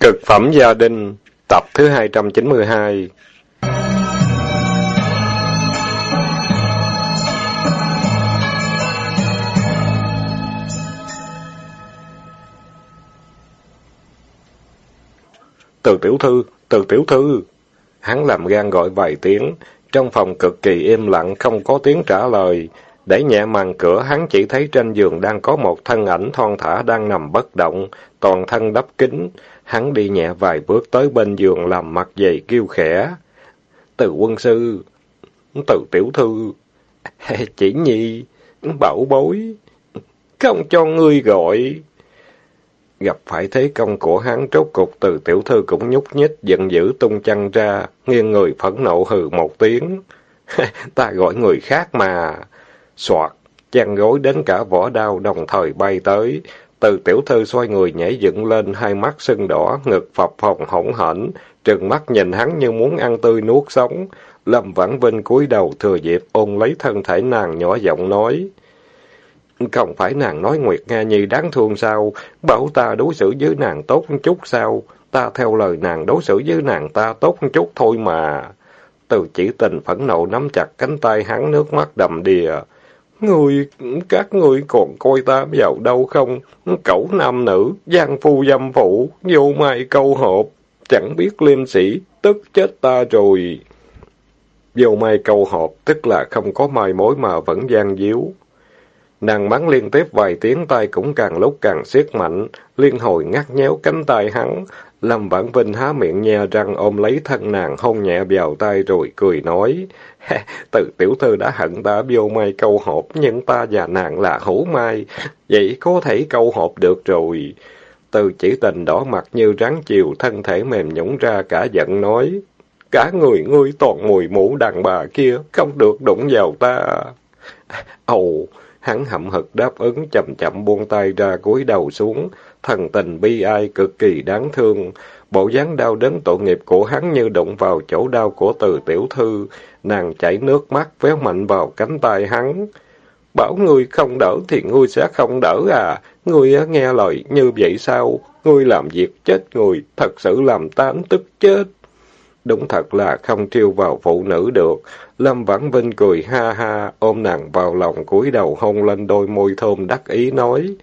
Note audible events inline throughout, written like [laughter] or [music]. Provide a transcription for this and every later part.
Cực phẩm gia đình, tập thứ 292 Từ tiểu thư, từ tiểu thư. Hắn làm gan gọi vài tiếng, trong phòng cực kỳ im lặng không có tiếng trả lời. Để nhẹ màn cửa, hắn chỉ thấy trên giường đang có một thân ảnh thon thả đang nằm bất động, toàn thân đắp kính. Hắn đi nhẹ vài bước tới bên giường làm mặt dày kêu khẽ. Từ quân sư, từ tiểu thư, chỉ nhi, bảo bối, không cho ngươi gọi. Gặp phải thế công của hắn trốt cục từ tiểu thư cũng nhúc nhích, giận dữ tung chăn ra, nghiêng người phẫn nộ hừ một tiếng. [laughs] Ta gọi người khác mà. Soạt, chăn gối đến cả vỏ đao đồng thời bay tới. Từ tiểu thư xoay người nhảy dựng lên, hai mắt sưng đỏ, ngực phập phồng hỗn hển, trừng mắt nhìn hắn như muốn ăn tươi nuốt sống. Lâm Vãn Vinh cúi đầu thừa dịp ôm lấy thân thể nàng nhỏ giọng nói. Không phải nàng nói Nguyệt Nga Nhi đáng thương sao? Bảo ta đối xử với nàng tốt chút sao? Ta theo lời nàng đối xử với nàng ta tốt chút thôi mà. Từ chỉ tình phẫn nộ nắm chặt cánh tay hắn nước mắt đầm đìa. Người, các người còn coi ta vào đâu không? Cẩu nam nữ, gian phu dâm phụ, vô mai câu hộp, chẳng biết liêm sĩ, tức chết ta rồi. Vô mai câu hộp, tức là không có mai mối mà vẫn gian díu. Nàng bắn liên tiếp vài tiếng tay cũng càng lúc càng siết mạnh, liên hồi ngắt nhéo cánh tay hắn. Lâm Vãn Vinh há miệng nhe răng ôm lấy thân nàng hôn nhẹ vào tay rồi cười nói. Từ tiểu thư đã hận ta vô mai câu hộp, nhưng ta và nàng là hữu mai, vậy có thể câu hộp được rồi. Từ chỉ tình đỏ mặt như rắn chiều, thân thể mềm nhũng ra cả giận nói. Cả người ngươi toàn mùi mũ đàn bà kia, không được đụng vào ta. Ồ! Hắn hậm hực đáp ứng chậm chậm buông tay ra cúi đầu xuống, thần tình bi ai cực kỳ đáng thương. Bộ dáng đau đớn tội nghiệp của hắn như đụng vào chỗ đau của từ tiểu thư, nàng chảy nước mắt véo mạnh vào cánh tay hắn. Bảo ngươi không đỡ thì ngươi sẽ không đỡ à, ngươi nghe lời như vậy sao? Ngươi làm việc chết người, thật sự làm ta tức chết. Đúng thật là không trêu vào phụ nữ được. Lâm Vãn Vinh cười ha ha, ôm nàng vào lòng cúi đầu hôn lên đôi môi thơm đắc ý nói.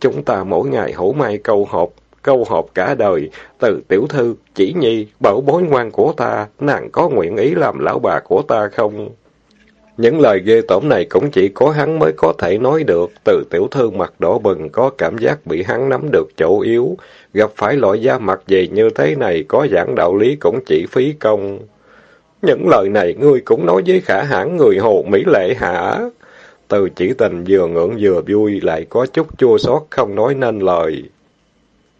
Chúng ta mỗi ngày hổ mai câu hộp, câu hộp cả đời, từ tiểu thư, chỉ nhi, bảo bối ngoan của ta, nàng có nguyện ý làm lão bà của ta không? Những lời ghê tởm này cũng chỉ có hắn mới có thể nói được, từ tiểu thư mặt đỏ bừng có cảm giác bị hắn nắm được chỗ yếu, gặp phải loại da mặt gì như thế này có giảng đạo lý cũng chỉ phí công. Những lời này ngươi cũng nói với khả hãn người hồ Mỹ lệ hả? Từ chỉ tình vừa ngưỡng vừa vui lại có chút chua xót không nói nên lời.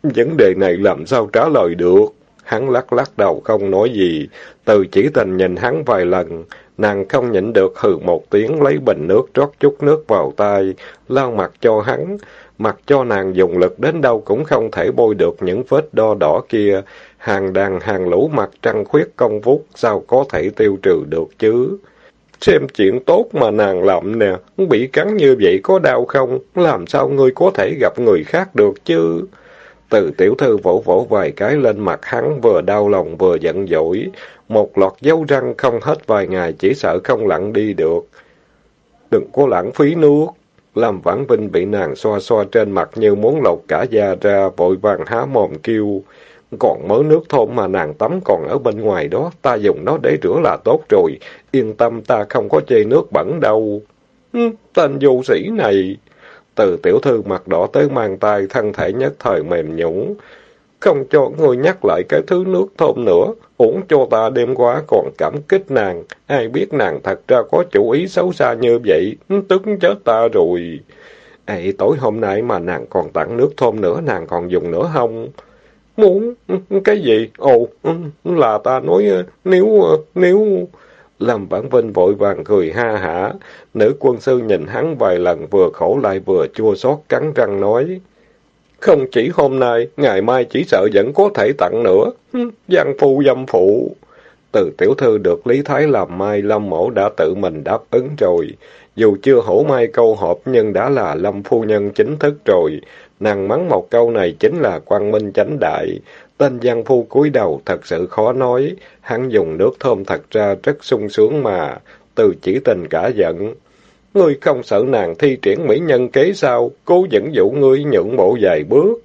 Vấn đề này làm sao trả lời được? Hắn lắc lắc đầu không nói gì. Từ chỉ tình nhìn hắn vài lần, nàng không nhịn được hừ một tiếng lấy bình nước rót chút nước vào tay, lau mặt cho hắn. Mặc cho nàng dùng lực đến đâu cũng không thể bôi được những vết đo đỏ kia. Hàng đàn hàng lũ mặt trăng khuyết công vút, sao có thể tiêu trừ được chứ? Xem chuyện tốt mà nàng làm nè, bị cắn như vậy có đau không? Làm sao ngươi có thể gặp người khác được chứ? Từ tiểu thư vỗ vỗ vài cái lên mặt hắn, vừa đau lòng vừa giận dỗi. Một lọt dấu răng không hết vài ngày, chỉ sợ không lặn đi được. Đừng có lãng phí nước. Lâm Vãn Vinh bị nàng xoa xoa trên mặt như muốn lột cả da ra, vội vàng há mồm kêu. Còn mớ nước thôn mà nàng tắm còn ở bên ngoài đó, ta dùng nó để rửa là tốt rồi. Yên tâm ta không có chê nước bẩn đâu. Tên du sĩ này. Từ tiểu thư mặt đỏ tới mang tay, thân thể nhất thời mềm nhũng. Không cho ngươi nhắc lại cái thứ nước thơm nữa, uổng cho ta đêm qua còn cảm kích nàng. Ai biết nàng thật ra có chủ ý xấu xa như vậy, tức chết ta rồi. Ê, tối hôm nay mà nàng còn tặng nước thơm nữa, nàng còn dùng nữa không? Muốn? Cái gì? Ồ, là ta nói ờ, nếu... Ờ, nếu... Lâm Vãn Vinh vội vàng cười ha hả. Nữ quân sư nhìn hắn vài lần vừa khổ lại vừa chua xót cắn răng nói. Không chỉ hôm nay, ngày mai chỉ sợ vẫn có thể tặng nữa. Giang phu dâm phụ. Từ tiểu thư được Lý Thái làm mai, Lâm Mổ đã tự mình đáp ứng rồi. Dù chưa hổ mai câu họp nhưng đã là Lâm phu nhân chính thức rồi. Nàng mắng một câu này chính là quang minh chánh đại. Tên giang phu cúi đầu thật sự khó nói. Hắn dùng nước thơm thật ra rất sung sướng mà. Từ chỉ tình cả giận. Ngươi không sợ nàng thi triển mỹ nhân kế sao? Cố dẫn dụ ngươi nhượng bộ vài bước.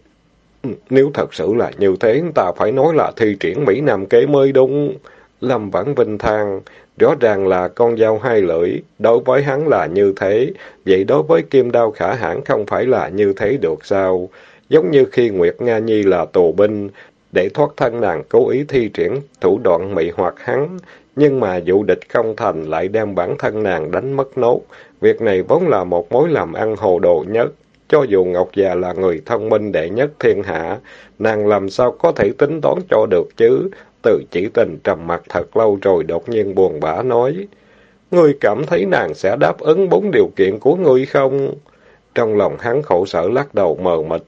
Ừ, nếu thật sự là như thế, ta phải nói là thi triển Mỹ Nam kế mới đúng. Lâm Vãn Vinh than, rõ ràng là con dao hai lưỡi, đối với hắn là như thế, vậy đối với Kim Đao Khả Hãn không phải là như thế được sao? Giống như khi Nguyệt Nga Nhi là tù binh, để thoát thân nàng cố ý thi triển thủ đoạn mị hoặc hắn, nhưng mà vụ địch không thành lại đem bản thân nàng đánh mất nốt. Việc này vốn là một mối làm ăn hồ đồ nhất. Cho dù Ngọc già là người thông minh đệ nhất thiên hạ, nàng làm sao có thể tính toán cho được chứ? Từ chỉ tình trầm mặt thật lâu rồi đột nhiên buồn bã nói. Ngươi cảm thấy nàng sẽ đáp ứng bốn điều kiện của ngươi không? Trong lòng hắn khổ sở lắc đầu mờ mịt.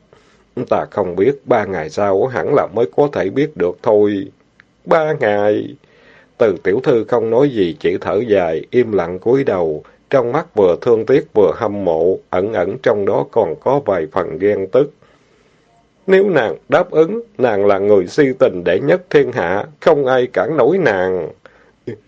Ta không biết, ba ngày sau hẳn là mới có thể biết được thôi. Ba ngày... Từ tiểu thư không nói gì, chỉ thở dài, im lặng cúi đầu. Trong mắt vừa thương tiếc vừa hâm mộ, ẩn ẩn trong đó còn có vài phần ghen tức. Nếu nàng đáp ứng, nàng là người si tình đệ nhất thiên hạ, không ai cản nổi nàng.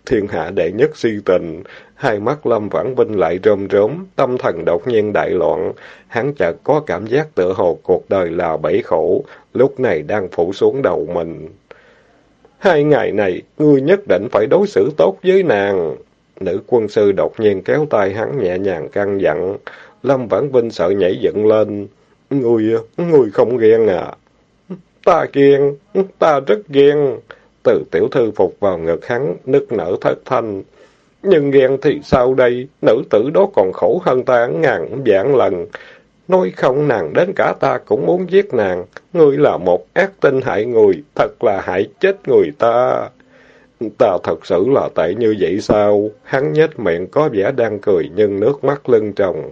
Thiên hạ đệ nhất si tình, hai mắt Lâm Vãn Vinh lại rôm rốm, tâm thần đột nhiên đại loạn. Hắn chợt có cảm giác tựa hồ cuộc đời là bẫy khổ, lúc này đang phủ xuống đầu mình. Hai ngày này, ngươi nhất định phải đối xử tốt với nàng. Nữ quân sư đột nhiên kéo tay hắn nhẹ nhàng căng dặn. Lâm Vãn Vinh sợ nhảy dựng lên. Người, người không ghen à? Ta ghen, ta rất ghen. Từ tiểu thư phục vào ngực hắn, nức nở thất thanh. Nhưng ghen thì sao đây? Nữ tử đó còn khổ hơn ta ngàn vạn lần. Nói không nàng đến cả ta cũng muốn giết nàng. Ngươi là một ác tinh hại người, thật là hại chết người ta. Ta thật sự là tệ như vậy sao? Hắn nhếch miệng có vẻ đang cười nhưng nước mắt lưng tròng.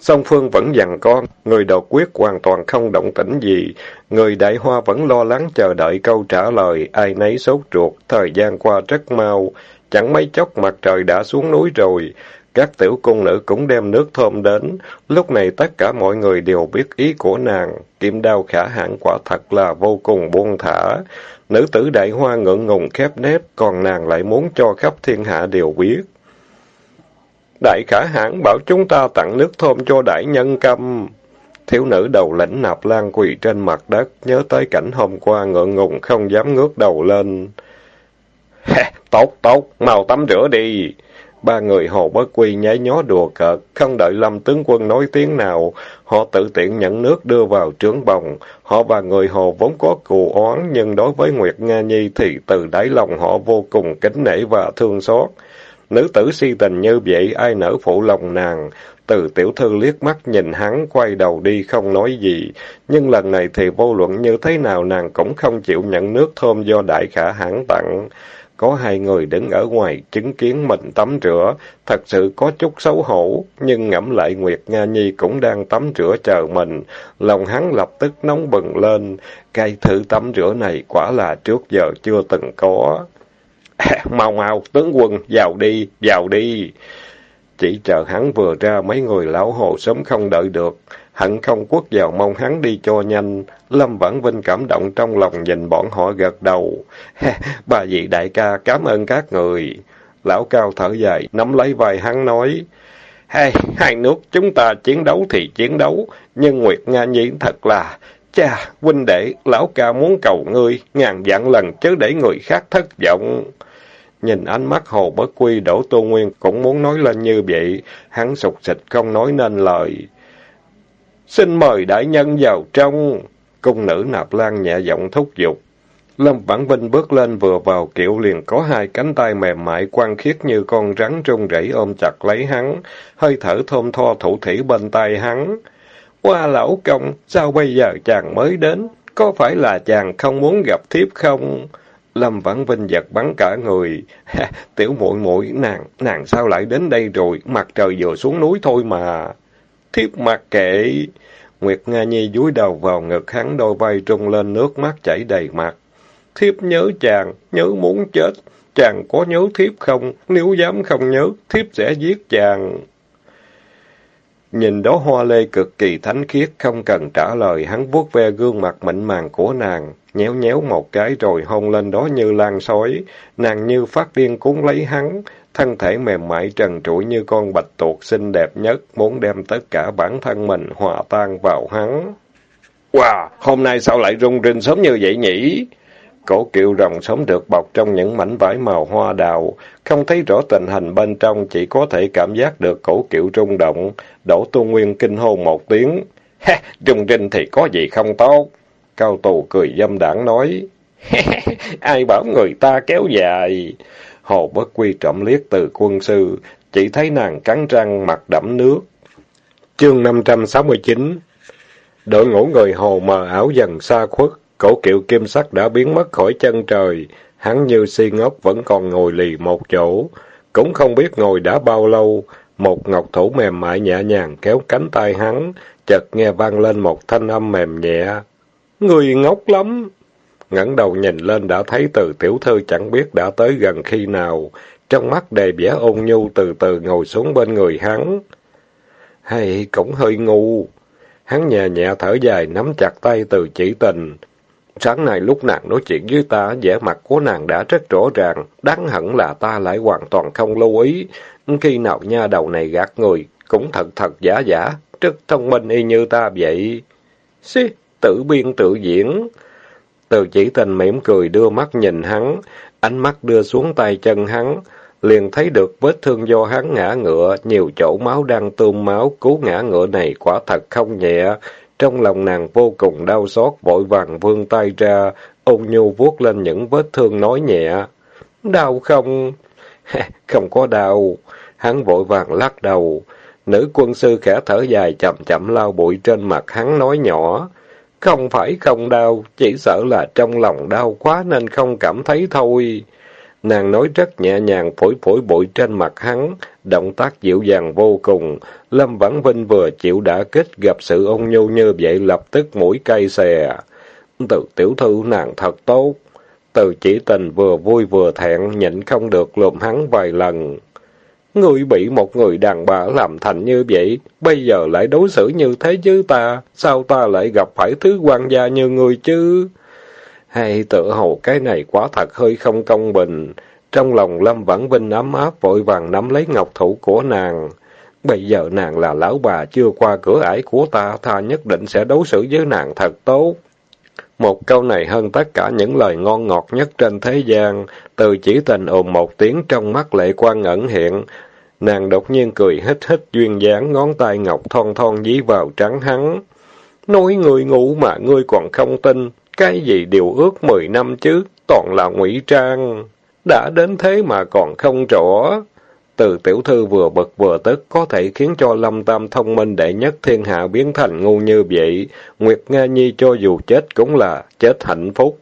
Song Phương vẫn dằn con, người đột quyết hoàn toàn không động tĩnh gì. Người đại hoa vẫn lo lắng chờ đợi câu trả lời, ai nấy sốt ruột, thời gian qua rất mau. Chẳng mấy chốc mặt trời đã xuống núi rồi. Các tiểu cung nữ cũng đem nước thơm đến. Lúc này tất cả mọi người đều biết ý của nàng. Kim đao khả hãn quả thật là vô cùng buông thả. Nữ tử đại hoa ngượng ngùng khép nép, còn nàng lại muốn cho khắp thiên hạ đều biết. Đại khả hãn bảo chúng ta tặng nước thơm cho đại nhân câm. Thiếu nữ đầu lĩnh nạp lan quỳ trên mặt đất, nhớ tới cảnh hôm qua ngượng ngùng không dám ngước đầu lên. tốt, tốt, mau tắm rửa đi. Ba người hồ bất quy nháy nhó đùa cợt, không đợi lâm tướng quân nói tiếng nào, họ tự tiện nhận nước đưa vào trướng bồng. Họ và người hồ vốn có cù oán, nhưng đối với Nguyệt Nga Nhi thì từ đáy lòng họ vô cùng kính nể và thương xót. Nữ tử si tình như vậy, ai nỡ phụ lòng nàng. Từ tiểu thư liếc mắt nhìn hắn, quay đầu đi không nói gì. Nhưng lần này thì vô luận như thế nào nàng cũng không chịu nhận nước thơm do đại khả hãn tặng. Có hai người đứng ở ngoài chứng kiến mình tắm rửa, thật sự có chút xấu hổ, nhưng ngẫm lại Nguyệt Nga Nhi cũng đang tắm rửa chờ mình, lòng hắn lập tức nóng bừng lên, cái thử tắm rửa này quả là trước giờ chưa từng có. [laughs] mau mau, tướng quân, vào đi, vào đi. Chỉ chờ hắn vừa ra mấy người lão hồ sớm không đợi được, hận không quốc vào mong hắn đi cho nhanh. Lâm Vãn Vinh cảm động trong lòng nhìn bọn họ gật đầu. [laughs] Bà vị đại ca, cảm ơn các người. Lão cao thở dài, nắm lấy vai hắn nói. Hai, hai nước chúng ta chiến đấu thì chiến đấu, nhưng Nguyệt Nga Nhi thật là... Cha, huynh đệ, lão ca muốn cầu ngươi, ngàn vạn lần chứ để người khác thất vọng. Nhìn ánh mắt hồ bất quy đổ tô nguyên cũng muốn nói lên như vậy, hắn sụt xịt không nói nên lời. Xin mời đại nhân vào trong. Cung nữ nạp lan nhẹ giọng thúc giục. Lâm Vãn Vinh bước lên vừa vào kiệu liền có hai cánh tay mềm mại quan khiết như con rắn run rẩy ôm chặt lấy hắn, hơi thở thơm tho thủ thủy bên tay hắn. Qua lão công, sao bây giờ chàng mới đến? Có phải là chàng không muốn gặp thiếp không? Lâm Vãn Vinh giật bắn cả người. [laughs] Tiểu muội muội nàng, nàng sao lại đến đây rồi? Mặt trời vừa xuống núi thôi mà. Thiếp mặc kệ. Nguyệt Nga Nhi dúi đầu vào ngực hắn đôi vai trung lên nước mắt chảy đầy mặt. Thiếp nhớ chàng, nhớ muốn chết. Chàng có nhớ thiếp không? Nếu dám không nhớ, thiếp sẽ giết chàng. Nhìn đó hoa lê cực kỳ thánh khiết, không cần trả lời, hắn vuốt ve gương mặt mịn màng của nàng, nhéo nhéo một cái rồi hôn lên đó như lan sói. Nàng như phát điên cuốn lấy hắn, thân thể mềm mại trần trụi như con bạch tuộc xinh đẹp nhất, muốn đem tất cả bản thân mình hòa tan vào hắn. Wow, hôm nay sao lại rung rinh sớm như vậy nhỉ? Cổ kiệu rồng sống được bọc trong những mảnh vải màu hoa đào, không thấy rõ tình hình bên trong, chỉ có thể cảm giác được cổ kiệu rung động. Đỗ Tu Nguyên kinh hô một tiếng. Ha, rung rinh thì có gì không tốt? Cao tù cười dâm đảng nói. [laughs] Ai bảo người ta kéo dài? Hồ bất quy trộm liếc từ quân sư, chỉ thấy nàng cắn răng mặt đẫm nước. Chương 569 Đội ngũ người hồ mờ ảo dần xa khuất, cổ kiệu kim sắc đã biến mất khỏi chân trời, hắn như si ngốc vẫn còn ngồi lì một chỗ, cũng không biết ngồi đã bao lâu, một ngọc thủ mềm mại nhẹ nhàng kéo cánh tay hắn, chợt nghe vang lên một thanh âm mềm nhẹ. Người ngốc lắm! Ngẩng đầu nhìn lên đã thấy từ tiểu thư chẳng biết đã tới gần khi nào, trong mắt đầy vẻ ôn nhu từ từ ngồi xuống bên người hắn. Hay cũng hơi ngu. Hắn nhẹ nhẹ thở dài nắm chặt tay từ chỉ tình. Sáng nay lúc nàng nói chuyện với ta, vẻ mặt của nàng đã rất rõ ràng, đáng hận là ta lại hoàn toàn không lưu ý. Khi nào nha đầu này gạt người, cũng thật thật giả giả, rất thông minh y như ta vậy. Xí, tự biên tự diễn. Từ chỉ tình mỉm cười đưa mắt nhìn hắn, ánh mắt đưa xuống tay chân hắn, liền thấy được vết thương do hắn ngã ngựa, nhiều chỗ máu đang tươm máu, cú ngã ngựa này quả thật không nhẹ. Trong lòng nàng vô cùng đau xót, vội vàng vươn tay ra, ôn nhu vuốt lên những vết thương nói nhẹ. Đau không? [laughs] không có đau. Hắn vội vàng lắc đầu. Nữ quân sư khẽ thở dài chậm chậm lau bụi trên mặt hắn nói nhỏ. Không phải không đau, chỉ sợ là trong lòng đau quá nên không cảm thấy thôi. Nàng nói rất nhẹ nhàng phổi phổi bụi trên mặt hắn, động tác dịu dàng vô cùng. Lâm Vãn Vinh vừa chịu đã kích gặp sự ôn nhu như vậy lập tức mũi cay xè. Từ tiểu thư nàng thật tốt. Từ chỉ tình vừa vui vừa thẹn, nhịn không được lùm hắn vài lần. Ngươi bị một người đàn bà làm thành như vậy, bây giờ lại đối xử như thế chứ ta, sao ta lại gặp phải thứ quan gia như ngươi chứ? Hay tự hồ cái này quá thật hơi không công bình. Trong lòng Lâm Vãn Vinh ấm áp vội vàng nắm lấy ngọc thủ của nàng. Bây giờ nàng là lão bà chưa qua cửa ải của ta, ta nhất định sẽ đối xử với nàng thật tốt. Một câu này hơn tất cả những lời ngon ngọt nhất trên thế gian, từ chỉ tình ồn một tiếng trong mắt lệ quan ẩn hiện. Nàng đột nhiên cười hít hít duyên dáng ngón tay ngọc thon thon dí vào trắng hắn. Nói người ngủ mà ngươi còn không tin, cái gì điều ước mười năm chứ, toàn là ngụy trang. Đã đến thế mà còn không rõ. Từ tiểu thư vừa bực vừa tức có thể khiến cho Lâm Tam thông minh đệ nhất thiên hạ biến thành ngu như vậy. Nguyệt Nga Nhi cho dù chết cũng là chết hạnh phúc.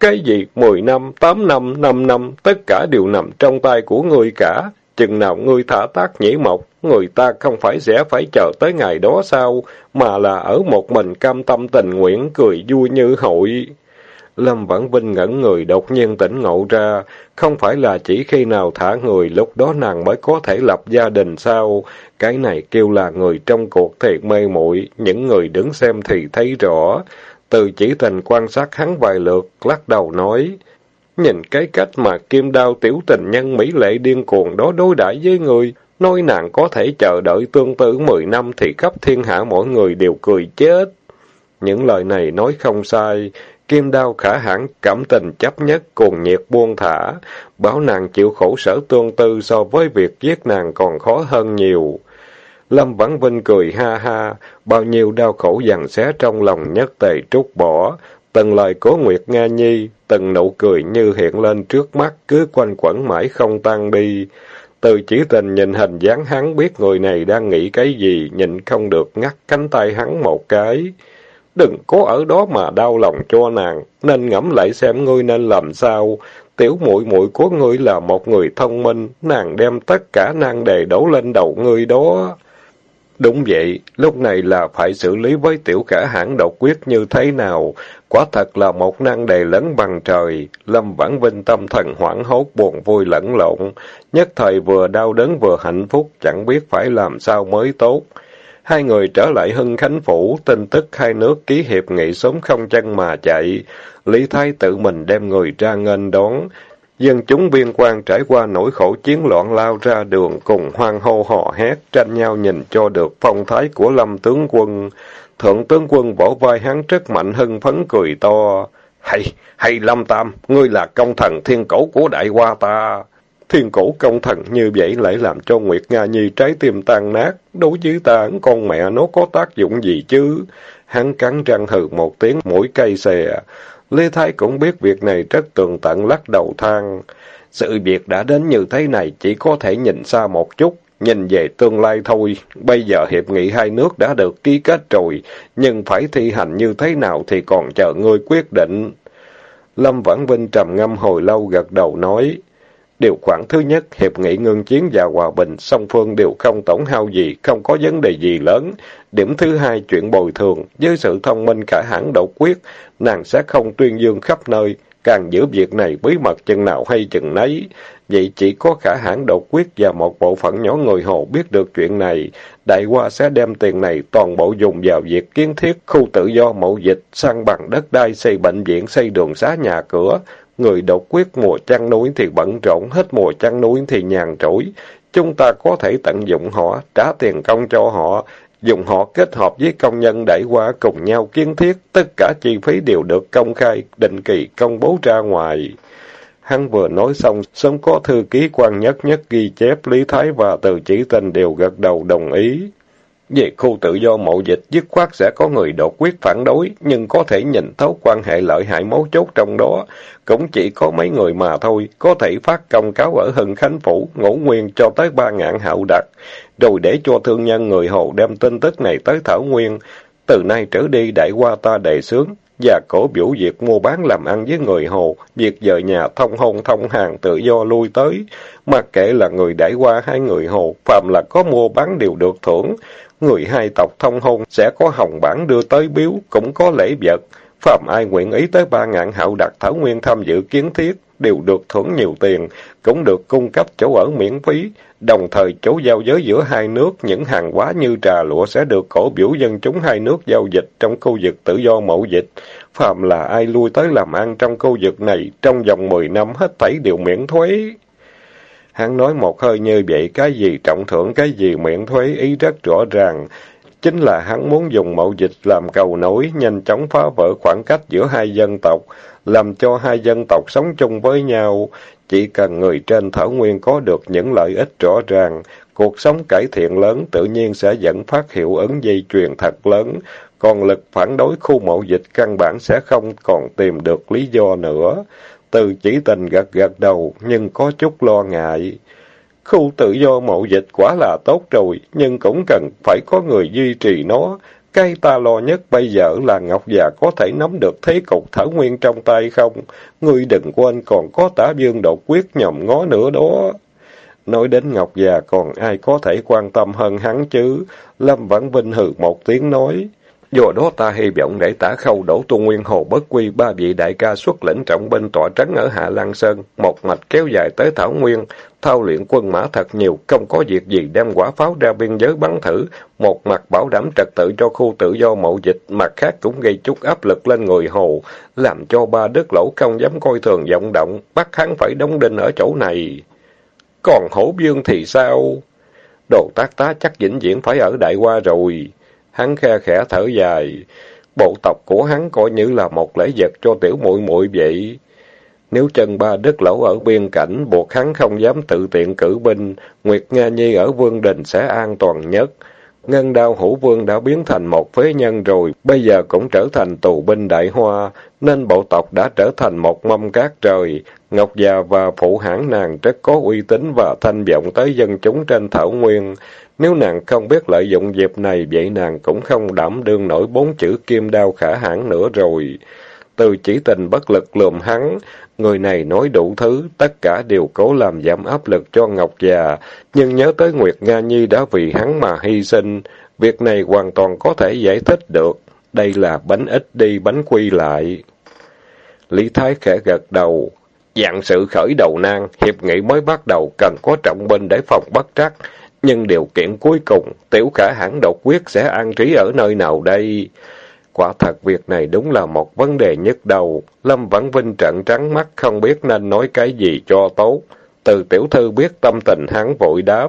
Cái gì mười năm, tám năm, năm năm, tất cả đều nằm trong tay của ngươi cả. Chừng nào ngươi thả tác nhĩ mộc, người ta không phải sẽ phải chờ tới ngày đó sao, mà là ở một mình cam tâm tình nguyện cười vui như hội. Lâm Vãn Vinh ngẩn người đột nhiên tỉnh ngộ ra, không phải là chỉ khi nào thả người lúc đó nàng mới có thể lập gia đình sao? Cái này kêu là người trong cuộc thiệt mê muội những người đứng xem thì thấy rõ. Từ chỉ tình quan sát hắn vài lượt, lắc đầu nói, nhìn cái cách mà kim đao tiểu tình nhân mỹ lệ điên cuồng đó đối đãi với người, nói nàng có thể chờ đợi tương tự mười năm thì khắp thiên hạ mỗi người đều cười chết. Những lời này nói không sai, Kim đao khả hãn cảm tình chấp nhất cùng nhiệt buông thả, bảo nàng chịu khổ sở tương tư so với việc giết nàng còn khó hơn nhiều. Lâm Vãn Vinh cười ha ha, bao nhiêu đau khổ dằn xé trong lòng nhất tề trút bỏ, từng lời cố Nguyệt Nga Nhi, từng nụ cười như hiện lên trước mắt cứ quanh quẩn mãi không tan đi. Từ chỉ tình nhìn hình dáng hắn biết người này đang nghĩ cái gì, nhìn không được ngắt cánh tay hắn một cái. Đừng có ở đó mà đau lòng cho nàng, nên ngẫm lại xem ngươi nên làm sao. Tiểu muội muội của ngươi là một người thông minh, nàng đem tất cả nan đề đổ lên đầu ngươi đó. Đúng vậy, lúc này là phải xử lý với tiểu khả hãn độc quyết như thế nào. Quả thật là một năng đề lớn bằng trời. Lâm Vãn Vinh tâm thần hoảng hốt buồn vui lẫn lộn. Nhất thời vừa đau đớn vừa hạnh phúc, chẳng biết phải làm sao mới tốt. Hai người trở lại Hưng Khánh Phủ, tin tức hai nước ký hiệp nghị sớm không chân mà chạy. Lý Thái tự mình đem người ra nghênh đón. Dân chúng biên quan trải qua nỗi khổ chiến loạn lao ra đường cùng hoang hô hò hét, tranh nhau nhìn cho được phong thái của lâm tướng quân. Thượng tướng quân vỗ vai hắn rất mạnh hưng phấn cười to. Hay, hay Lâm Tam, ngươi là công thần thiên cổ của đại hoa ta. Thiên cổ công thần như vậy lại làm cho Nguyệt Nga Nhi trái tim tan nát. Đối với ta, con mẹ nó có tác dụng gì chứ? Hắn cắn răng hừ một tiếng mũi cây xè. Lê Thái cũng biết việc này rất tường tận lắc đầu than. Sự việc đã đến như thế này chỉ có thể nhìn xa một chút, nhìn về tương lai thôi. Bây giờ hiệp nghị hai nước đã được ký kết rồi, nhưng phải thi hành như thế nào thì còn chờ ngươi quyết định. Lâm Vãn Vinh trầm ngâm hồi lâu gật đầu nói. Điều khoản thứ nhất, hiệp nghị ngưng chiến và hòa bình, song phương đều không tổn hao gì, không có vấn đề gì lớn. Điểm thứ hai, chuyện bồi thường, với sự thông minh cả hãng độc quyết, nàng sẽ không tuyên dương khắp nơi, càng giữ việc này bí mật chừng nào hay chừng nấy. Vậy chỉ có khả hãng độc quyết và một bộ phận nhỏ người Hồ biết được chuyện này. Đại qua sẽ đem tiền này toàn bộ dùng vào việc kiến thiết khu tự do mậu dịch, sang bằng đất đai, xây bệnh viện, xây đường xá nhà cửa. Người độc quyết mùa chăn núi thì bận rộn, hết mùa chăn núi thì nhàn trỗi. Chúng ta có thể tận dụng họ, trả tiền công cho họ, dùng họ kết hợp với công nhân đẩy qua cùng nhau kiến thiết, tất cả chi phí đều được công khai, định kỳ công bố ra ngoài. Hắn vừa nói xong, sớm có thư ký quan nhất nhất ghi chép Lý Thái và từ chỉ tình đều gật đầu đồng ý. Về khu tự do mậu dịch, dứt khoát sẽ có người đột quyết phản đối, nhưng có thể nhìn thấu quan hệ lợi hại mấu chốt trong đó. Cũng chỉ có mấy người mà thôi, có thể phát công cáo ở Hưng Khánh Phủ, ngũ nguyên cho tới ba ngạn hạo đặc, rồi để cho thương nhân người Hồ đem tin tức này tới Thảo Nguyên. Từ nay trở đi đại qua ta đề xướng, và cổ biểu việc mua bán làm ăn với người Hồ, việc dời nhà thông hôn thông hàng tự do lui tới. Mặc kệ là người đẩy qua hai người Hồ, phạm là có mua bán đều được thưởng. Người hai tộc thông hôn sẽ có hồng bản đưa tới biếu, cũng có lễ vật. Phạm ai nguyện ý tới ba ngạn hạo đặc thảo nguyên tham dự kiến thiết, đều được thưởng nhiều tiền, cũng được cung cấp chỗ ở miễn phí. Đồng thời chỗ giao giới giữa hai nước, những hàng hóa như trà lụa sẽ được cổ biểu dân chúng hai nước giao dịch trong khu vực tự do mậu dịch. Phạm là ai lui tới làm ăn trong khu vực này, trong vòng 10 năm hết thảy đều miễn thuế. Hắn nói một hơi như vậy, cái gì trọng thưởng, cái gì miễn thuế, ý rất rõ ràng. Chính là hắn muốn dùng mậu dịch làm cầu nối, nhanh chóng phá vỡ khoảng cách giữa hai dân tộc, làm cho hai dân tộc sống chung với nhau. Chỉ cần người trên thảo nguyên có được những lợi ích rõ ràng, cuộc sống cải thiện lớn tự nhiên sẽ dẫn phát hiệu ứng dây chuyền thật lớn, còn lực phản đối khu mậu dịch căn bản sẽ không còn tìm được lý do nữa. Từ chỉ tình gật gật đầu, nhưng có chút lo ngại. Khu tự do mậu dịch quả là tốt rồi, nhưng cũng cần phải có người duy trì nó. Cái ta lo nhất bây giờ là Ngọc già có thể nắm được thế cục thảo nguyên trong tay không? Ngươi đừng quên còn có tả dương đột quyết nhòm ngó nữa đó. Nói đến Ngọc già còn ai có thể quan tâm hơn hắn chứ? Lâm Vãn Vinh hừ một tiếng nói. Do đó ta hy vọng để tả khâu đổ tu nguyên hồ bất quy ba vị đại ca xuất lĩnh trọng binh tọa trấn ở Hạ Lan Sơn, một mạch kéo dài tới Thảo Nguyên, thao luyện quân mã thật nhiều, không có việc gì đem quả pháo ra biên giới bắn thử, một mặt bảo đảm trật tự cho khu tự do mậu dịch, mặt khác cũng gây chút áp lực lên người hồ, làm cho ba đức lỗ không dám coi thường vọng động, bắt hắn phải đóng đinh ở chỗ này. Còn hổ dương thì sao? Đồ tác tá chắc vĩnh viễn phải ở đại qua rồi. Hắn khe khẽ thở dài. Bộ tộc của hắn coi như là một lễ vật cho tiểu muội muội vậy. Nếu chân ba đất lẩu ở biên cảnh, buộc hắn không dám tự tiện cử binh, Nguyệt Nga Nhi ở Vương Đình sẽ an toàn nhất. Ngân đao hữu vương đã biến thành một phế nhân rồi, bây giờ cũng trở thành tù binh đại hoa, nên bộ tộc đã trở thành một mâm cát trời. Ngọc già và phụ hãng nàng rất có uy tín và thanh vọng tới dân chúng trên thảo nguyên. Nếu nàng không biết lợi dụng dịp này, vậy nàng cũng không đảm đương nổi bốn chữ kim đao khả hãn nữa rồi. Từ chỉ tình bất lực lườm hắn, người này nói đủ thứ, tất cả đều cố làm giảm áp lực cho Ngọc già, nhưng nhớ tới Nguyệt Nga Nhi đã vì hắn mà hy sinh, việc này hoàn toàn có thể giải thích được. Đây là bánh ít đi bánh quy lại. Lý Thái khẽ gật đầu. Dạng sự khởi đầu nan, hiệp nghị mới bắt đầu cần có trọng binh để phòng bất trắc. Nhưng điều kiện cuối cùng, tiểu khả hãn độc quyết sẽ an trí ở nơi nào đây? Quả thật việc này đúng là một vấn đề nhức đầu. Lâm Vãn Vinh trận trắng mắt không biết nên nói cái gì cho tốt. Từ tiểu thư biết tâm tình hắn vội đáp.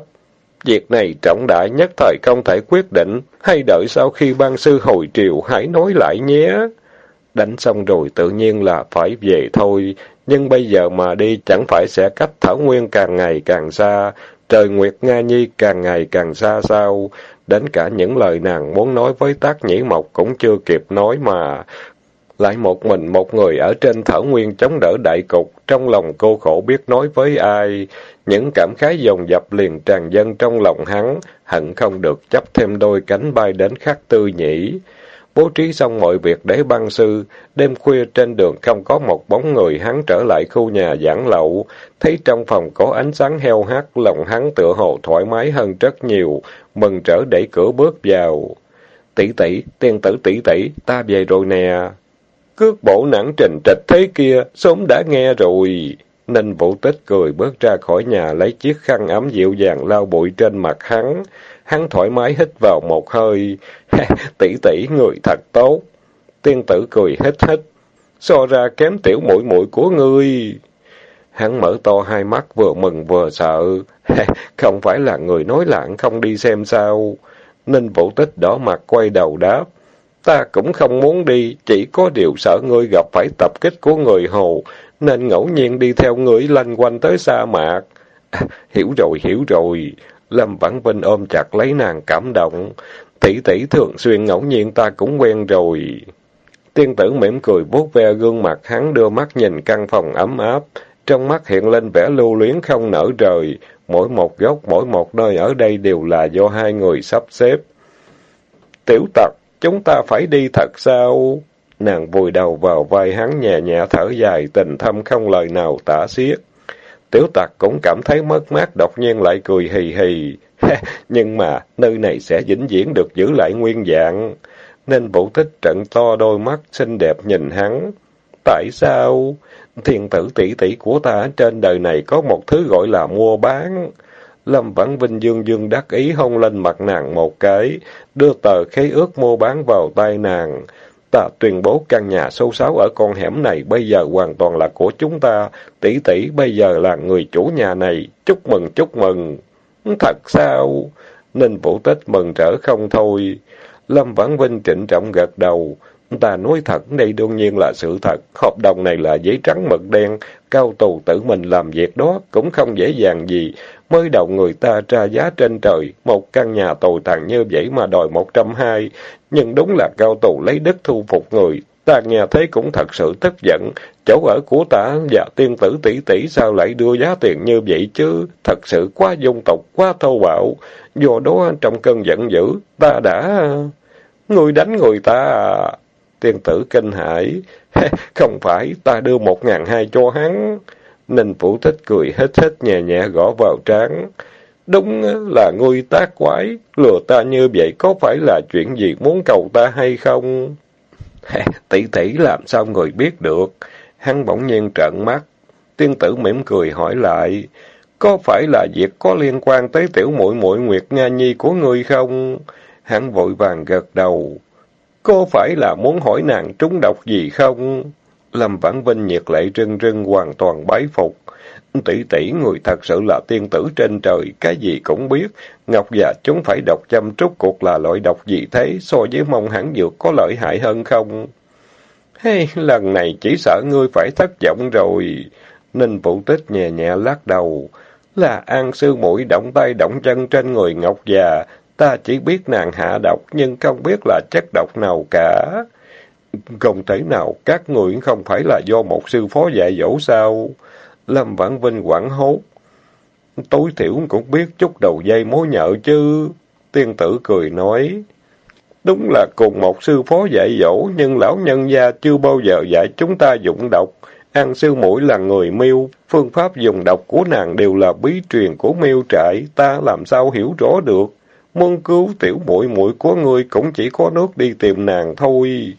Việc này trọng đại nhất thời không thể quyết định, hay đợi sau khi ban sư hồi triều hãy nói lại nhé. Đánh xong rồi tự nhiên là phải về thôi, nhưng bây giờ mà đi chẳng phải sẽ cách Thảo Nguyên càng ngày càng xa, trời Nguyệt Nga Nhi càng ngày càng xa sao. Đến cả những lời nàng muốn nói với tác nhĩ mộc cũng chưa kịp nói mà. Lại một mình một người ở trên thảo nguyên chống đỡ đại cục, trong lòng cô khổ biết nói với ai. Những cảm khái dồn dập liền tràn dân trong lòng hắn, hận không được chấp thêm đôi cánh bay đến khắc tư Nhĩ. Bố trí xong mọi việc để băng sư, đêm khuya trên đường không có một bóng người hắn trở lại khu nhà giảng lậu, thấy trong phòng có ánh sáng heo hắt, lòng hắn tựa hồ thoải mái hơn rất nhiều, mừng trở đẩy cửa bước vào. Tỷ tỷ, tiên tử tỷ tỷ, ta về rồi nè. Cước bộ nản trình trịch thế kia, sớm đã nghe rồi. Ninh Vũ Tích cười bước ra khỏi nhà lấy chiếc khăn ấm dịu dàng lau bụi trên mặt hắn. Hắn thoải mái hít vào một hơi. [laughs] tỷ tỷ người thật tốt. Tiên tử cười hít hít. So ra kém tiểu mũi mũi của ngươi. Hắn mở to hai mắt vừa mừng vừa sợ. [laughs] không phải là người nói lạng không đi xem sao. Ninh Vũ Tích đỏ mặt quay đầu đáp. Ta cũng không muốn đi, chỉ có điều sợ ngươi gặp phải tập kích của người Hồ, nên ngẫu nhiên đi theo ngươi lanh quanh tới sa mạc. À, [laughs] hiểu rồi, hiểu rồi. Lâm Vãn Vinh ôm chặt lấy nàng cảm động. Tỷ tỷ thường xuyên ngẫu nhiên ta cũng quen rồi. Tiên tử mỉm cười vuốt ve gương mặt hắn đưa mắt nhìn căn phòng ấm áp. Trong mắt hiện lên vẻ lưu luyến không nở rời. Mỗi một góc, mỗi một nơi ở đây đều là do hai người sắp xếp. Tiểu tặc, chúng ta phải đi thật sao? Nàng vùi đầu vào vai hắn nhẹ nhẹ thở dài, tình thâm không lời nào tả xiết. Tiểu tặc cũng cảm thấy mất mát, đột nhiên lại cười hì hì. [laughs] Nhưng mà, nơi này sẽ vĩnh viễn được giữ lại nguyên dạng. Nên vũ tích trận to đôi mắt xinh đẹp nhìn hắn. Tại sao? Thiên tử tỷ tỷ của ta trên đời này có một thứ gọi là mua bán. Lâm Vãn Vinh dương dương đắc ý hôn lên mặt nàng một cái, đưa tờ khế ước mua bán vào tay nàng. Ta tuyên bố căn nhà sâu sáu ở con hẻm này bây giờ hoàn toàn là của chúng ta. Tỷ tỷ bây giờ là người chủ nhà này. Chúc mừng, chúc mừng. Thật sao? Ninh Vũ Tích mừng trở không thôi. Lâm Vãn Vinh trịnh trọng gật đầu. Ta nói thật, đây đương nhiên là sự thật. Hợp đồng này là giấy trắng mực đen. Cao tù tự mình làm việc đó cũng không dễ dàng gì. Mới đầu người ta tra giá trên trời, một căn nhà tồi tàn như vậy mà đòi một trăm hai. Nhưng đúng là cao tù lấy đất thu phục người. Ta nghe thấy cũng thật sự tức giận. Chỗ ở của ta và tiên tử tỷ tỷ sao lại đưa giá tiền như vậy chứ? Thật sự quá dung tục, quá thô bạo. Do đó trong cơn giận dữ, ta đã... Người đánh người ta à? Tiên tử kinh hãi. [laughs] Không phải, ta đưa một ngàn hai cho hắn. Ninh Phủ Thích cười hết hết nhẹ nhẹ gõ vào trán. Đúng là ngươi tác quái, lừa ta như vậy có phải là chuyện gì muốn cầu ta hay không? [laughs] tỷ tỷ làm sao người biết được? Hắn bỗng nhiên trợn mắt. Tiên tử mỉm cười hỏi lại, có phải là việc có liên quan tới tiểu muội muội Nguyệt Nga Nhi của ngươi không? Hắn vội vàng gật đầu. Có phải là muốn hỏi nàng trúng độc gì không? Lâm Vãn Vinh nhiệt lệ rưng rưng hoàn toàn bái phục. Tỷ tỷ người thật sự là tiên tử trên trời, cái gì cũng biết. Ngọc già chúng phải độc chăm trúc cuộc là loại độc gì thế, so với mong hẳn dược có lợi hại hơn không? Hey, lần này chỉ sợ ngươi phải thất vọng rồi. Ninh Vũ Tích nhẹ nhẹ lắc đầu. Là an sư mũi động tay động chân trên người Ngọc già. Ta chỉ biết nàng hạ độc, nhưng không biết là chất độc nào cả. Không thể nào, các người không phải là do một sư phó dạy dỗ sao? Lâm Vãn Vinh quảng hốt. Tối thiểu cũng biết chút đầu dây mối nhợ chứ. Tiên tử cười nói. Đúng là cùng một sư phó dạy dỗ, nhưng lão nhân gia chưa bao giờ dạy chúng ta dụng độc. An sư mũi là người miêu, phương pháp dùng độc của nàng đều là bí truyền của miêu trại, ta làm sao hiểu rõ được. Muốn cứu tiểu muội muội của ngươi cũng chỉ có nước đi tìm nàng thôi.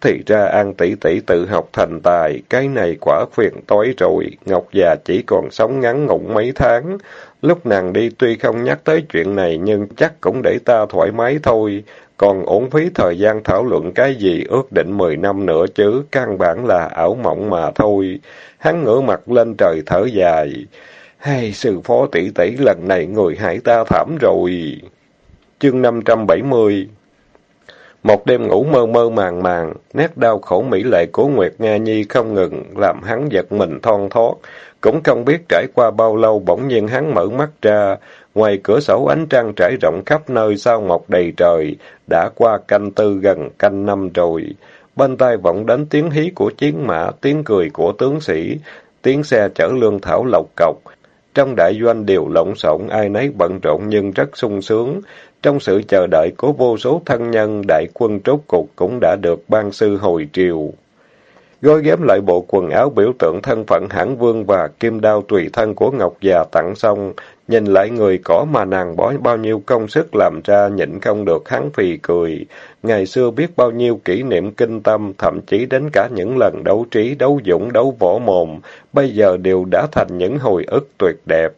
Thì ra An tỷ tỷ tự học thành tài, cái này quả phiền tối rồi, Ngọc già chỉ còn sống ngắn ngủn mấy tháng. Lúc nàng đi tuy không nhắc tới chuyện này nhưng chắc cũng để ta thoải mái thôi. Còn ổn phí thời gian thảo luận cái gì ước định mười năm nữa chứ, căn bản là ảo mộng mà thôi. Hắn ngửa mặt lên trời thở dài. Hay sư phó tỷ tỷ lần này người hại ta thảm rồi. Chương 570 Một đêm ngủ mơ mơ màng màng, nét đau khổ mỹ lệ của Nguyệt Nga Nhi không ngừng, làm hắn giật mình thon thót. Cũng không biết trải qua bao lâu bỗng nhiên hắn mở mắt ra, ngoài cửa sổ ánh trăng trải rộng khắp nơi sao mọc đầy trời, đã qua canh tư gần canh năm rồi. Bên tai vọng đến tiếng hí của chiến mã, tiếng cười của tướng sĩ, tiếng xe chở lương thảo lộc cọc. Trong đại doanh đều lộn xộn, ai nấy bận rộn nhưng rất sung sướng. Trong sự chờ đợi của vô số thân nhân, đại quân trốt cục cũng đã được ban sư hồi triều gói ghém lại bộ quần áo biểu tượng thân phận hãn vương và kim đao tùy thân của Ngọc già tặng xong, nhìn lại người cỏ mà nàng bỏ bao nhiêu công sức làm ra nhịn không được hắn phì cười. Ngày xưa biết bao nhiêu kỷ niệm kinh tâm, thậm chí đến cả những lần đấu trí, đấu dũng, đấu võ mồm, bây giờ đều đã thành những hồi ức tuyệt đẹp.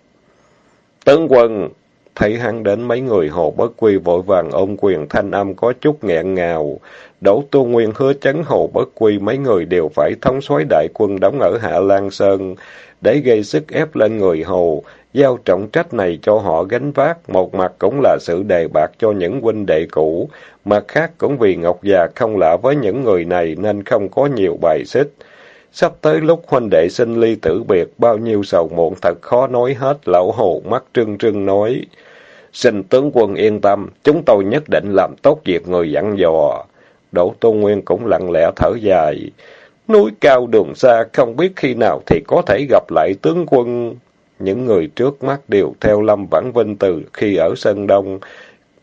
Tướng quân! Thấy hắn đến mấy người hồ bất quy vội vàng ôm quyền thanh âm có chút nghẹn ngào. Đỗ Tu Nguyên hứa chấn hồ bất quy mấy người đều phải thống soái đại quân đóng ở Hạ Lan Sơn để gây sức ép lên người hồ. Giao trọng trách này cho họ gánh vác, một mặt cũng là sự đề bạc cho những huynh đệ cũ, mặt khác cũng vì Ngọc già không lạ với những người này nên không có nhiều bài xích. Sắp tới lúc huynh đệ sinh ly tử biệt, bao nhiêu sầu muộn thật khó nói hết, lão hồ mắt trưng trưng nói. Xin tướng quân yên tâm, chúng tôi nhất định làm tốt việc người dặn dò. Đỗ Tôn Nguyên cũng lặng lẽ thở dài. Núi cao đường xa, không biết khi nào thì có thể gặp lại tướng quân. Những người trước mắt đều theo Lâm Vãn Vinh từ khi ở Sơn Đông.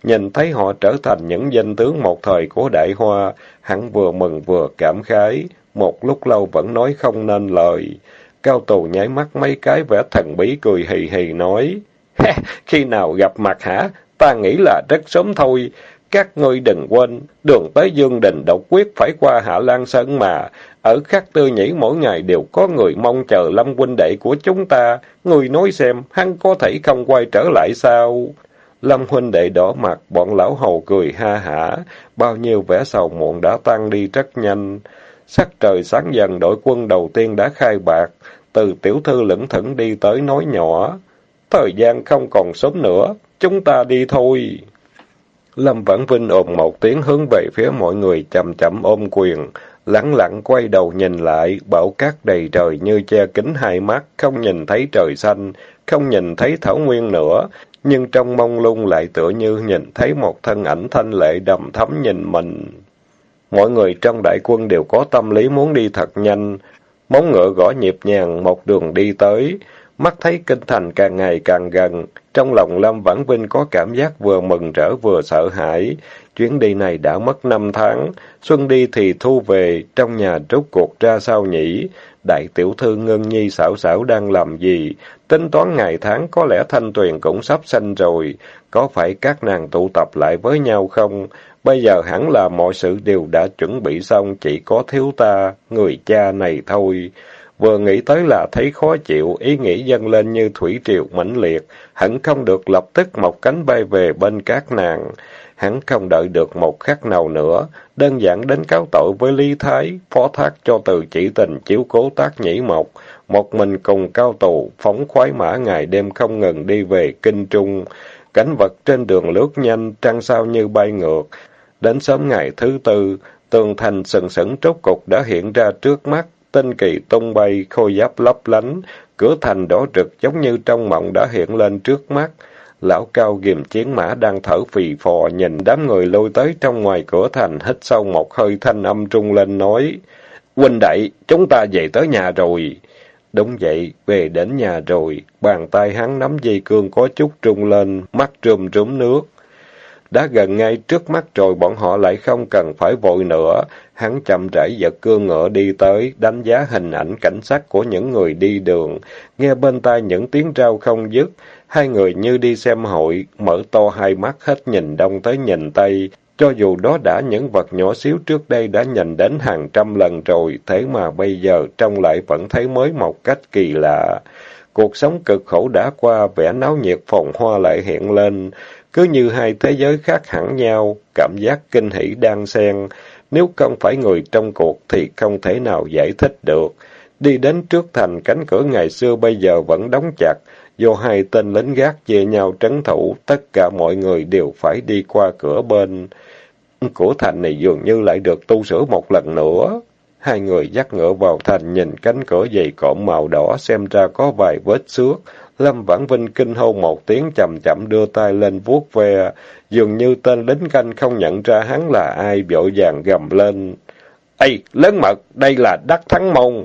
Nhìn thấy họ trở thành những danh tướng một thời của Đại Hoa, hắn vừa mừng vừa cảm khái, một lúc lâu vẫn nói không nên lời. Cao tù nháy mắt mấy cái vẻ thần bí cười hì hì nói. Khi nào gặp mặt hả? Ta nghĩ là rất sớm thôi. Các ngươi đừng quên, đường tới Dương Đình độc quyết phải qua Hạ Lan Sơn mà. Ở khắc tư nhĩ mỗi ngày đều có người mong chờ lâm huynh đệ của chúng ta. Người nói xem, hắn có thể không quay trở lại sao? Lâm huynh đệ đỏ mặt, bọn lão hầu cười ha hả. Bao nhiêu vẻ sầu muộn đã tan đi rất nhanh. Sắc trời sáng dần đội quân đầu tiên đã khai bạc. Từ tiểu thư lững thững đi tới nói nhỏ. Thời gian không còn sớm nữa, chúng ta đi thôi. Lâm Vãn Vinh ồn một tiếng hướng về phía mọi người chậm chậm ôm quyền, lặng lặng quay đầu nhìn lại, bão cát đầy trời như che kính hai mắt, không nhìn thấy trời xanh, không nhìn thấy thảo nguyên nữa, nhưng trong mông lung lại tựa như nhìn thấy một thân ảnh thanh lệ đầm thắm nhìn mình. Mọi người trong đại quân đều có tâm lý muốn đi thật nhanh, móng ngựa gõ nhịp nhàng một đường đi tới, Mắt thấy kinh thành càng ngày càng gần, trong lòng Lâm Vãn Vinh có cảm giác vừa mừng rỡ vừa sợ hãi. Chuyến đi này đã mất năm tháng, xuân đi thì thu về, trong nhà rốt cuộc ra sao nhỉ? Đại tiểu thư Ngân Nhi xảo xảo đang làm gì? Tính toán ngày tháng có lẽ Thanh Tuyền cũng sắp sinh rồi, có phải các nàng tụ tập lại với nhau không? Bây giờ hẳn là mọi sự đều đã chuẩn bị xong, chỉ có thiếu ta, người cha này thôi. Vừa nghĩ tới là thấy khó chịu, ý nghĩ dâng lên như thủy triều mãnh liệt, hẳn không được lập tức một cánh bay về bên các nàng. Hắn không đợi được một khắc nào nữa, đơn giản đến cáo tội với Lý Thái, phó thác cho từ chỉ tình chiếu cố tác nhĩ mộc, một mình cùng cao tù, phóng khoái mã ngày đêm không ngừng đi về kinh trung. Cảnh vật trên đường lướt nhanh, trăng sao như bay ngược. Đến sớm ngày thứ tư, tường thành sừng sững trốt cục đã hiện ra trước mắt, tinh kỳ tung bay, khôi giáp lấp lánh, cửa thành đỏ rực giống như trong mộng đã hiện lên trước mắt. Lão cao ghim chiến mã đang thở phì phò nhìn đám người lôi tới trong ngoài cửa thành hít sâu một hơi thanh âm trung lên nói. Huynh đại, chúng ta về tới nhà rồi. Đúng vậy, về đến nhà rồi, bàn tay hắn nắm dây cương có chút trung lên, mắt trùm trúng nước. Đã gần ngay trước mắt rồi bọn họ lại không cần phải vội nữa. Hắn chậm rãi giật cương ngựa đi tới, đánh giá hình ảnh cảnh sát của những người đi đường. Nghe bên tai những tiếng rao không dứt. Hai người như đi xem hội, mở to hai mắt hết nhìn đông tới nhìn tây. Cho dù đó đã những vật nhỏ xíu trước đây đã nhìn đến hàng trăm lần rồi, thế mà bây giờ trông lại vẫn thấy mới một cách kỳ lạ. Cuộc sống cực khổ đã qua, vẻ náo nhiệt phồn hoa lại hiện lên, cứ như hai thế giới khác hẳn nhau, cảm giác kinh hỉ đang xen. Nếu không phải người trong cuộc thì không thể nào giải thích được. Đi đến trước thành, cánh cửa ngày xưa bây giờ vẫn đóng chặt, do hai tên lính gác về nhau trấn thủ, tất cả mọi người đều phải đi qua cửa bên. Cửa thành này dường như lại được tu sửa một lần nữa. Hai người dắt ngựa vào thành nhìn cánh cửa dày cộm màu đỏ xem ra có vài vết xước. Lâm Vãn Vinh kinh hô một tiếng chậm chậm đưa tay lên vuốt ve. Dường như tên lính canh không nhận ra hắn là ai, vội vàng gầm lên. Ê, lớn mật, đây là đắc thắng môn.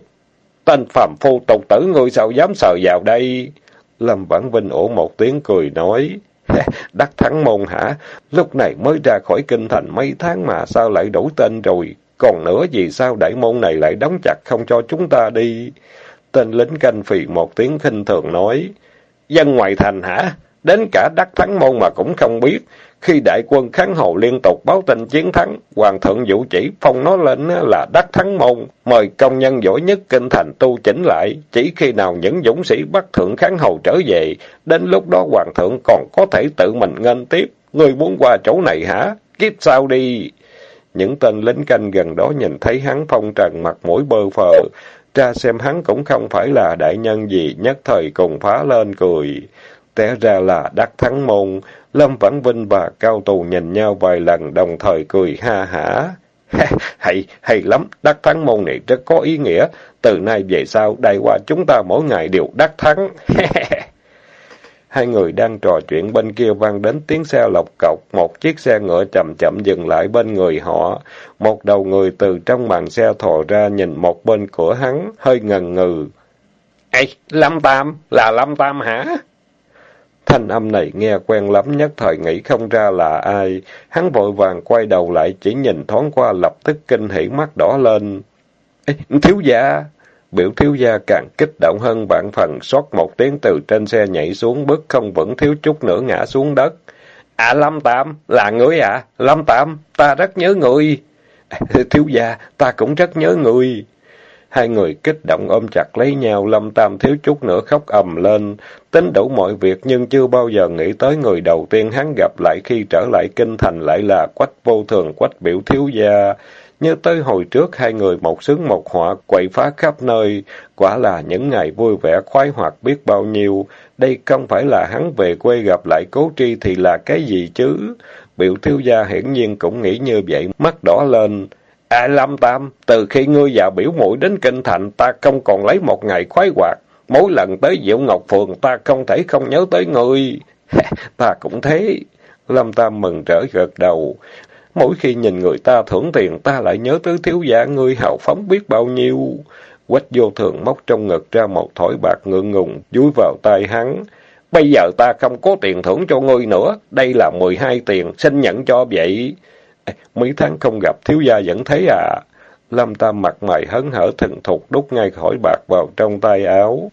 Tên phàm phu tục tử ngươi sao dám sờ vào đây? Lâm Vãn Vinh ổ một tiếng cười nói. Đắc thắng môn hả? Lúc này mới ra khỏi kinh thành mấy tháng mà sao lại đổi tên rồi? Còn nữa vì sao đại môn này lại đóng chặt không cho chúng ta đi? Tên lính canh phì một tiếng khinh thường nói. Dân ngoài thành hả? Đến cả đắc thắng môn mà cũng không biết. Khi đại quân kháng hồ liên tục báo tin chiến thắng, Hoàng thượng vũ chỉ phong nó lên là đắc thắng môn, mời công nhân giỏi nhất kinh thành tu chỉnh lại. Chỉ khi nào những dũng sĩ bắt thượng kháng hầu trở về, đến lúc đó Hoàng thượng còn có thể tự mình ngân tiếp. Người muốn qua chỗ này hả? Kiếp sao đi? Những tên lính canh gần đó nhìn thấy hắn phong trần mặt mũi bơ phờ, ra xem hắn cũng không phải là đại nhân gì, nhất thời cùng phá lên cười. Té ra là đắc thắng môn, Lâm Vãn Vinh và Cao Tù nhìn nhau vài lần đồng thời cười ha hả. [laughs] hay, hay lắm, đắc thắng môn này rất có ý nghĩa. Từ nay về sau, đại qua chúng ta mỗi ngày đều đắc thắng. [laughs] Hai người đang trò chuyện bên kia vang đến tiếng xe lộc cọc, một chiếc xe ngựa chậm chậm dừng lại bên người họ. Một đầu người từ trong màn xe thò ra nhìn một bên cửa hắn, hơi ngần ngừ. Ê, Lâm Tam, là Lâm Tam hả? Thanh âm này nghe quen lắm nhất thời nghĩ không ra là ai. Hắn vội vàng quay đầu lại chỉ nhìn thoáng qua lập tức kinh hỉ mắt đỏ lên. Ê, thiếu gia! Biểu thiếu gia càng kích động hơn vạn phần, xót một tiếng từ trên xe nhảy xuống, bước không vững thiếu chút nữa ngã xuống đất. À Lâm Tam, là người à? Lâm Tam, ta rất nhớ người. [laughs] Thiếu gia, ta cũng rất nhớ người. Hai người kích động ôm chặt lấy nhau, Lâm Tam thiếu chút nữa khóc ầm lên. Tính đủ mọi việc nhưng chưa bao giờ nghĩ tới người đầu tiên hắn gặp lại khi trở lại kinh thành lại là quách vô thường, quách biểu thiếu gia. Như tới hồi trước hai người một sướng một họa quậy phá khắp nơi, quả là những ngày vui vẻ khoái hoạt biết bao nhiêu. Đây không phải là hắn về quê gặp lại cố tri thì là cái gì chứ? Biểu thiếu gia hiển nhiên cũng nghĩ như vậy, mắt đỏ lên. À Lâm Tam, từ khi ngươi và biểu mũi đến kinh thành ta không còn lấy một ngày khoái hoạt. Mỗi lần tới Diệu Ngọc Phường ta không thể không nhớ tới ngươi. [laughs] ta cũng thế. Lâm Tam mừng trở gật đầu. Mỗi khi nhìn người ta thưởng tiền ta lại nhớ tới thiếu gia ngươi hào phóng biết bao nhiêu. Quách vô thường móc trong ngực ra một thỏi bạc ngượng ngùng, dúi vào tay hắn. Bây giờ ta không có tiền thưởng cho ngươi nữa, đây là mười hai tiền, xin nhận cho vậy. Mấy tháng không gặp thiếu gia vẫn thấy à. Lâm Tam mặt mày hấn hở thần thục đút ngay khỏi bạc vào trong tay áo.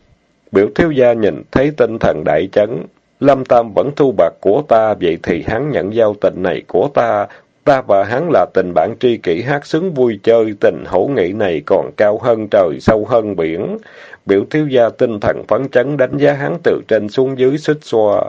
Biểu thiếu gia nhìn thấy tinh thần đại chấn. Lâm Tam vẫn thu bạc của ta, vậy thì hắn nhận giao tình này của ta, Ta và hắn là tình bạn tri kỷ hát xứng vui chơi, tình hữu nghị này còn cao hơn trời, sâu hơn biển. Biểu thiếu gia tinh thần phấn chấn đánh giá hắn từ trên xuống dưới xích xoa.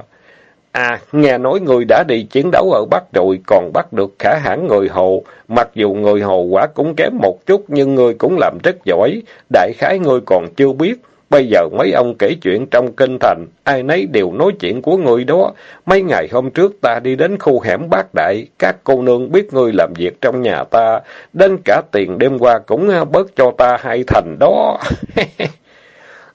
À, nghe nói người đã đi chiến đấu ở Bắc rồi, còn bắt được khả hãn người Hồ. Mặc dù người Hồ quả cũng kém một chút, nhưng người cũng làm rất giỏi. Đại khái người còn chưa biết, Bây giờ mấy ông kể chuyện trong kinh thành, ai nấy đều nói chuyện của người đó. Mấy ngày hôm trước ta đi đến khu hẻm bát đại, các cô nương biết người làm việc trong nhà ta, đến cả tiền đêm qua cũng bớt cho ta hai thành đó. [laughs]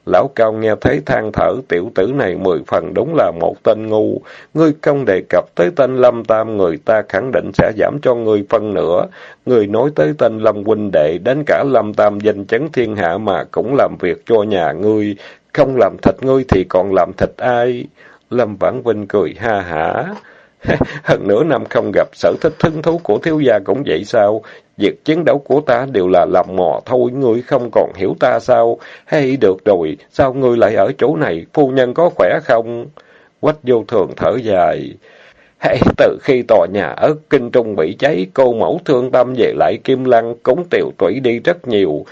Lão Cao nghe thấy than thở, tiểu tử này mười phần đúng là một tên ngu. Ngươi không đề cập tới tên Lâm Tam, người ta khẳng định sẽ giảm cho ngươi phân nữa. Người nói tới tên Lâm huynh đệ, đến cả Lâm Tam danh chấn thiên hạ mà cũng làm việc cho nhà ngươi. Không làm thịt ngươi thì còn làm thịt ai? Lâm Vãn Vinh cười ha hả. [laughs] Hơn nửa năm không gặp, sở thích hứng thú của thiếu gia cũng vậy sao? Việc chiến đấu của ta đều là làm mò thôi, ngươi không còn hiểu ta sao? Hay được rồi, sao ngươi lại ở chỗ này? Phu nhân có khỏe không? Quách vô thường thở dài. Hay từ khi tòa nhà ở Kinh Trung bị cháy, cô mẫu thương tâm về lại Kim Lăng cũng tiểu tủy đi rất nhiều.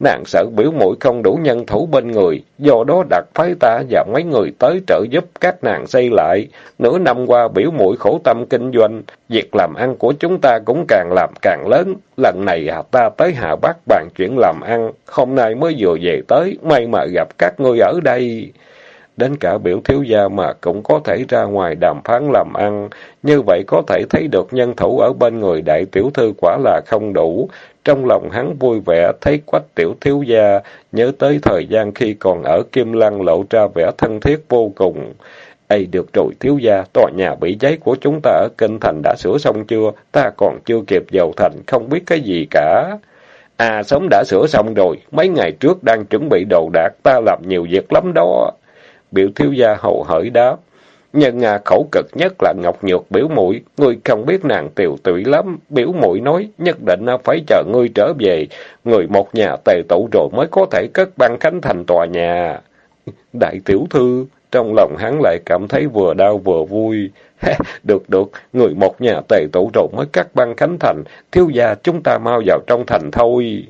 Nàng sợ biểu mũi không đủ nhân thủ bên người, do đó đặt phái ta và mấy người tới trợ giúp các nàng xây lại. Nửa năm qua biểu mũi khổ tâm kinh doanh, việc làm ăn của chúng ta cũng càng làm càng lớn. Lần này à, ta tới Hà Bắc bàn chuyện làm ăn, hôm nay mới vừa về tới, may mà gặp các ngươi ở đây. Đến cả biểu thiếu gia mà cũng có thể ra ngoài đàm phán làm ăn, như vậy có thể thấy được nhân thủ ở bên người đại tiểu thư quả là không đủ. Trong lòng hắn vui vẻ thấy quách tiểu thiếu gia, nhớ tới thời gian khi còn ở Kim Lăng lộ ra vẻ thân thiết vô cùng. Ây được rồi thiếu gia, tòa nhà bị cháy của chúng ta ở Kinh Thành đã sửa xong chưa? Ta còn chưa kịp vào thành, không biết cái gì cả. À, sớm đã sửa xong rồi, mấy ngày trước đang chuẩn bị đồ đạc, ta làm nhiều việc lắm đó. Biểu thiếu gia hậu hởi đáp. Nhưng à, khẩu cực nhất là Ngọc Nhược biểu muội ngươi không biết nàng tiều tụy lắm. Biểu muội nói, nhất định à, phải chờ ngươi trở về. Người một nhà tề tụ rồi mới có thể cất băng khánh thành tòa nhà. [laughs] Đại tiểu thư, trong lòng hắn lại cảm thấy vừa đau vừa vui. [laughs] được được, người một nhà tề tụ rồi mới cắt băng khánh thành. Thiếu gia chúng ta mau vào trong thành thôi.